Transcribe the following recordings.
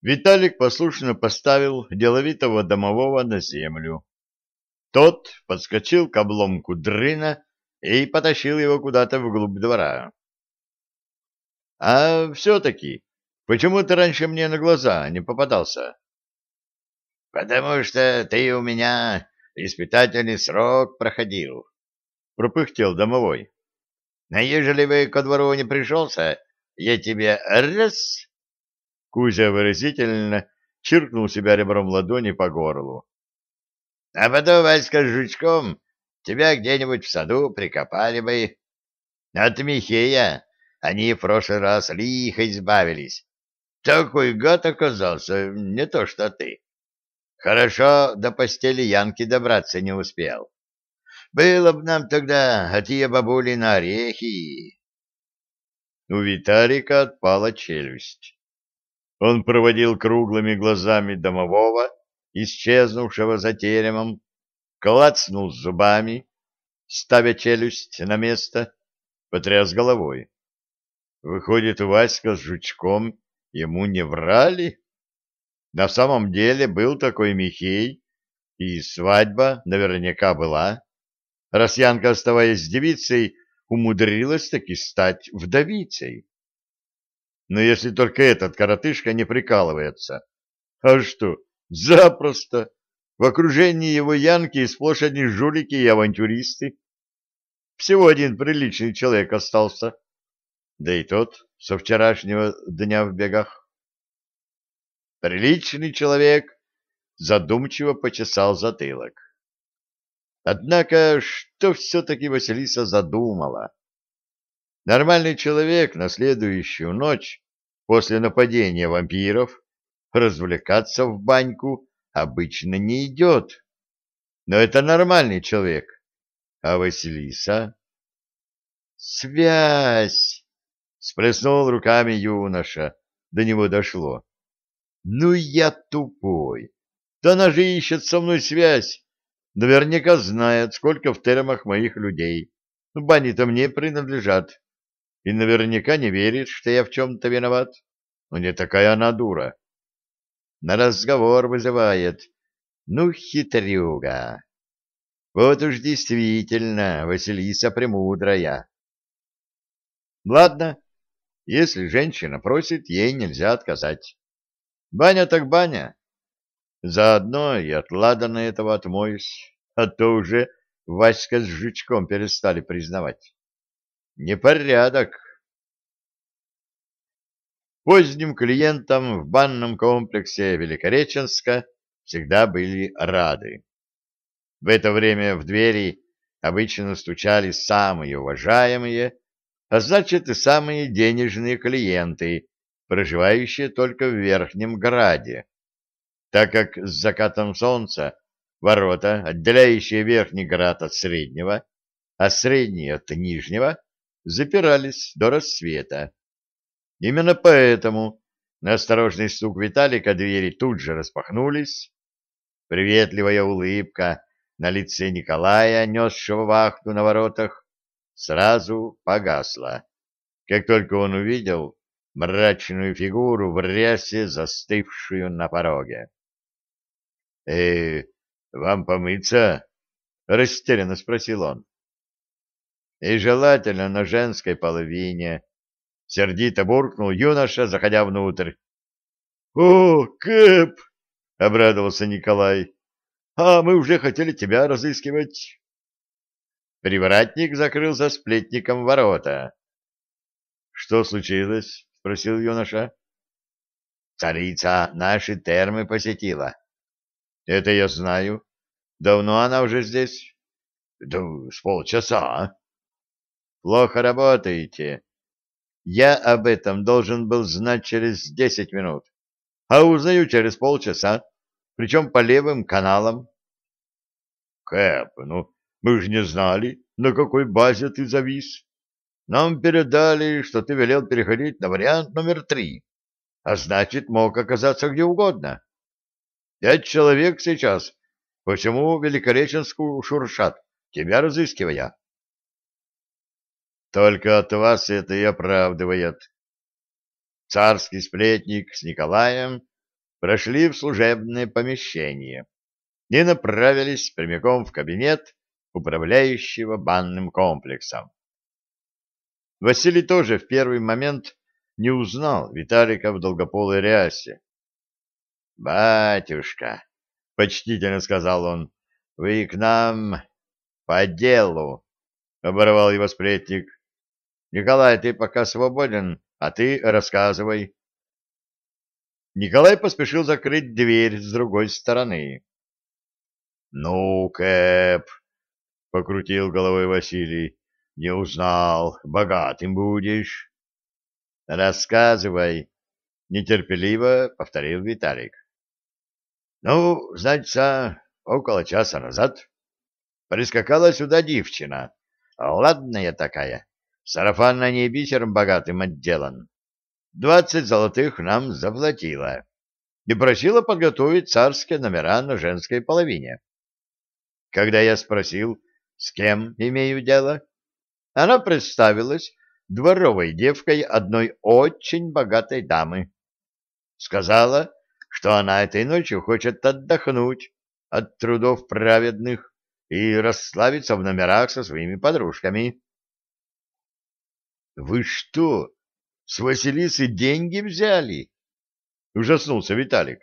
Виталик послушно поставил деловитого домового на землю. Тот подскочил к обломку дрына и потащил его куда-то вглубь двора. — А все-таки, почему ты раньше мне на глаза не попадался? — Потому что ты у меня испытательный срок проходил, — пропыхтел домовой. — А ежели бы ко двору не пришелся, я тебе раз Кузя выразительно чиркнул себя ребром ладони по горлу. — А потом, Васька, с жучком тебя где-нибудь в саду прикопали бы. От Михея они в прошлый раз лихо избавились. Такой гад оказался, не то что ты. Хорошо до постели Янки добраться не успел. Было бы нам тогда от ее бабули на орехи. У Виталика отпала челюсть. Он проводил круглыми глазами домового, исчезнувшего за теремом, клацнул зубами, ставя челюсть на место, потряс головой. Выходит, Васька с жучком ему не врали? На самом деле был такой Михей, и свадьба наверняка была. Росянка, оставаясь девицей, умудрилась таки стать вдовицей. Но если только этот коротышка не прикалывается. А что, запросто. В окружении его янки сплошь одни жулики и авантюристы. Всего один приличный человек остался. Да и тот со вчерашнего дня в бегах. Приличный человек задумчиво почесал затылок. Однако, что все-таки Василиса задумала? Нормальный человек на следующую ночь после нападения вампиров развлекаться в баньку обычно не идет. Но это нормальный человек. А Василиса? Связь! Сплеснул руками юноша. До него дошло. Ну я тупой. Да она же ищет со мной связь. Наверняка знает, сколько в термах моих людей. Бани-то мне принадлежат и наверняка не верит, что я в чем-то виноват. Но не такая она дура. На разговор вызывает. Ну, хитрюга. Вот уж действительно Василиса премудрая. Ладно, если женщина просит, ей нельзя отказать. Баня так баня. Заодно и от Ладана этого отмоюсь, а то уже Васька с жучком перестали признавать. Непорядок. Поздним клиентам в банном комплексе Великореченска всегда были рады. В это время в двери обычно стучали самые уважаемые, а значит и самые денежные клиенты, проживающие только в Верхнем Граде, так как с закатом солнца ворота, отделяющие Верхний Град от Среднего, а Средний от Нижнего, запирались до рассвета. Именно поэтому на осторожный стук Виталика двери тут же распахнулись. Приветливая улыбка на лице Николая, несшего вахту на воротах, сразу погасла, как только он увидел мрачную фигуру в рясе, застывшую на пороге. — Э, вам помыться? — растерянно спросил он и желательно на женской половине. Сердито буркнул юноша, заходя внутрь. — О, Кэп! — обрадовался Николай. — А мы уже хотели тебя разыскивать. Привратник закрыл за сплетником ворота. — Что случилось? — спросил юноша. — Царица наши термы посетила. — Это я знаю. Давно она уже здесь? — Да с полчаса. Плохо работаете. Я об этом должен был знать через десять минут, а узнаю через полчаса, причем по левым каналам. Кэп, ну, мы же не знали, на какой базе ты завис. Нам передали, что ты велел переходить на вариант номер три, а значит, мог оказаться где угодно. Пять человек сейчас по всему Великореченску шуршат, тебя разыскивая. Только от вас это и оправдывает. Царский сплетник с Николаем прошли в служебное помещение и направились прямиком в кабинет управляющего банным комплексом. Василий тоже в первый момент не узнал Виталика в долгополой рясе. «Батюшка», — почтительно сказал он, — «вы к нам по делу», — оборвал его сплетник. «Николай, ты пока свободен, а ты рассказывай». Николай поспешил закрыть дверь с другой стороны. «Ну, Кэп», — покрутил головой Василий, — «не узнал, богатым будешь». «Рассказывай», — нетерпеливо повторил Виталик. «Ну, значит, около часа назад прискакала сюда девчина, ладная такая, сарафан на ней бисером богатым отделан. Двадцать золотых нам заплатила и просила подготовить царские номера на женской половине. Когда я спросил, с кем имею дело, она представилась дворовой девкой одной очень богатой дамы. Сказала, что она этой ночью хочет отдохнуть от трудов праведных и расслабиться в номерах со своими подружками. — Вы что, с Василисы деньги взяли? — ужаснулся Виталик.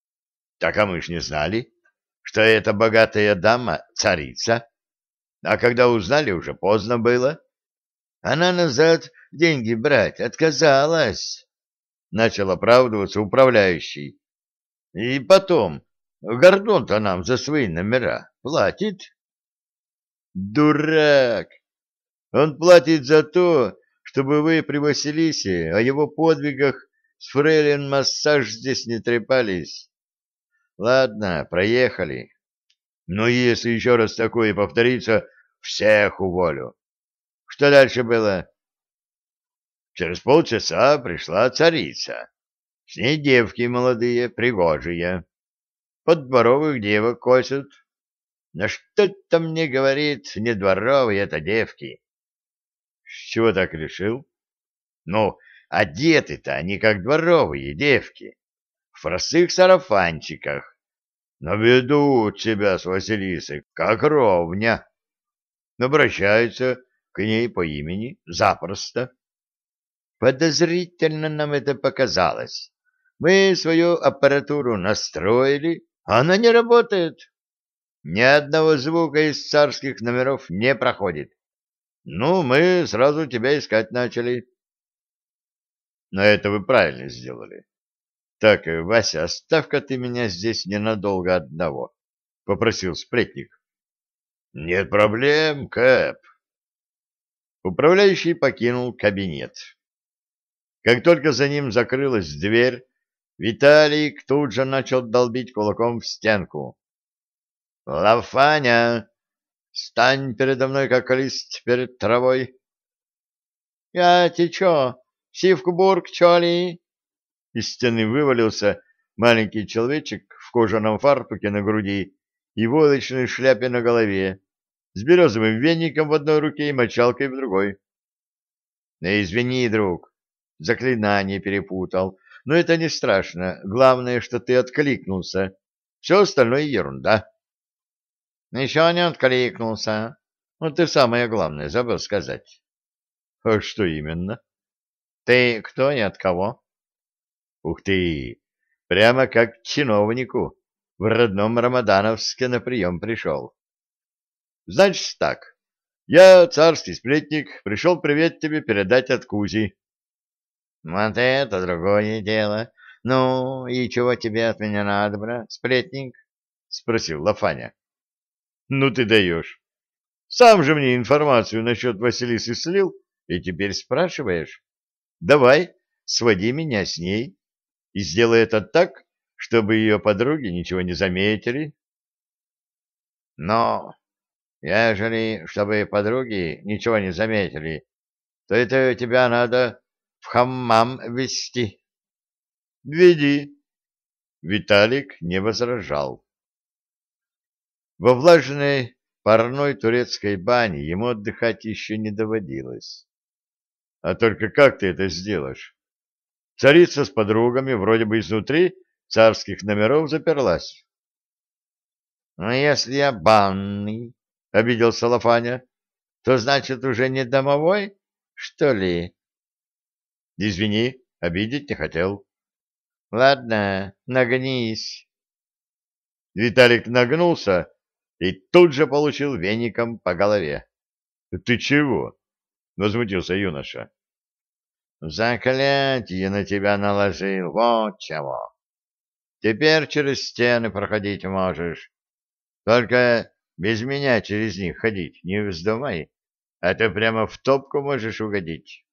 — Так а мы ж не знали, что эта богатая дама — царица. А когда узнали, уже поздно было. Она назад деньги брать отказалась. Начал оправдываться управляющий. И потом, Гордон-то нам за свои номера платит. Дурак! Он платит за то, чтобы вы при Василисе о его подвигах с фрейлин массаж здесь не трепались. Ладно, проехали. Но если еще раз такое повторится, всех уволю. Что дальше было? Через полчаса пришла царица. С ней девки молодые, пригожие. Под дворовых девок косят. Но что-то мне говорит, не дворовые это девки. С чего так решил? Ну, одеты-то они как дворовые девки в простых сарафанчиках, но ведут себя с Василисой как ровня. Обращаются к ней по имени запросто. Подозрительно нам это показалось. Мы свою аппаратуру настроили, а она не работает. Ни одного звука из царских номеров не проходит. Ну, мы сразу тебя искать начали. Но это вы правильно сделали. Так, Вася, оставь-ка ты меня здесь ненадолго одного, — попросил сплетник. — Нет проблем, Кэп. Управляющий покинул кабинет. Как только за ним закрылась дверь, Виталик тут же начал долбить кулаком в стенку. — Лафаня, стань передо мной, как лист перед травой. — Я ты чё, Сивкубург, чё? Из стены вывалился маленький человечек в кожаном фартуке на груди и войлочной шляпе на голове, с березовым веником в одной руке и мочалкой в другой. — Извини, друг, заклинание перепутал, но это не страшно. Главное, что ты откликнулся. Все остальное ерунда. — Еще не откликнулся. Вот ты самое главное забыл сказать. — А что именно? — Ты кто и от кого? Ух ты! Прямо как чиновнику в родном Рамадановске на прием пришел. Значит так, я, царский сплетник, пришел привет тебе передать от Кузи. Вот это другое дело. Ну, и чего тебе от меня надо, брат, сплетник? Спросил Лафаня. Ну ты даешь. Сам же мне информацию насчет Василисы слил, и теперь спрашиваешь. Давай, своди меня с ней и сделай это так, чтобы ее подруги ничего не заметили. Но, ежели, чтобы подруги ничего не заметили, то это тебя надо в хаммам вести. Веди. Виталик не возражал. Во влажной парной турецкой бане ему отдыхать еще не доводилось. А только как ты это сделаешь? Царица с подругами вроде бы изнутри царских номеров заперлась. — Ну, если я банный, — обиделся Лафаня, — то значит уже не домовой, что ли? — Извини, обидеть не хотел. — Ладно, нагнись. Виталик нагнулся и тут же получил веником по голове. — Ты чего? — возмутился юноша. — Заклятие на тебя наложил, вот чего. Теперь через стены проходить можешь. Только без меня через них ходить не вздумай, а то прямо в топку можешь угодить.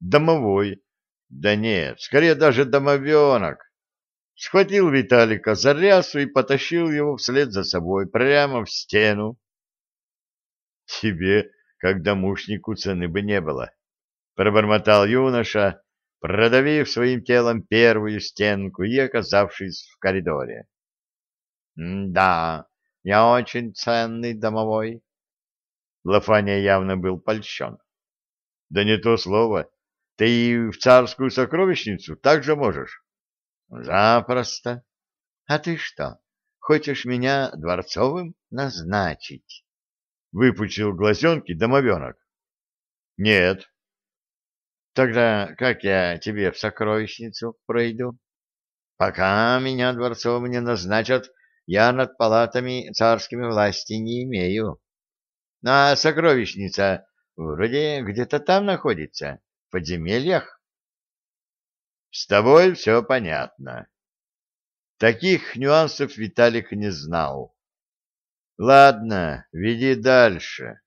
Домовой, да нет, скорее даже домовенок, схватил Виталика за рясу и потащил его вслед за собой прямо в стену. Тебе, как домушнику, цены бы не было, — пробормотал юноша, продавив своим телом первую стенку и оказавшись в коридоре. — Да, я очень ценный домовой. Лафаня явно был польщен. — Да не то слово. Ты и в царскую сокровищницу так же можешь. Запросто. А ты что, хочешь меня дворцовым назначить? Выпучил глазенки домовенок. Нет. Тогда как я тебе в сокровищницу пройду? Пока меня дворцовым не назначат, я над палатами царскими власти не имею. А сокровищница вроде где-то там находится, в подземельях. С тобой все понятно. Таких нюансов Виталик не знал. Ладно, веди дальше.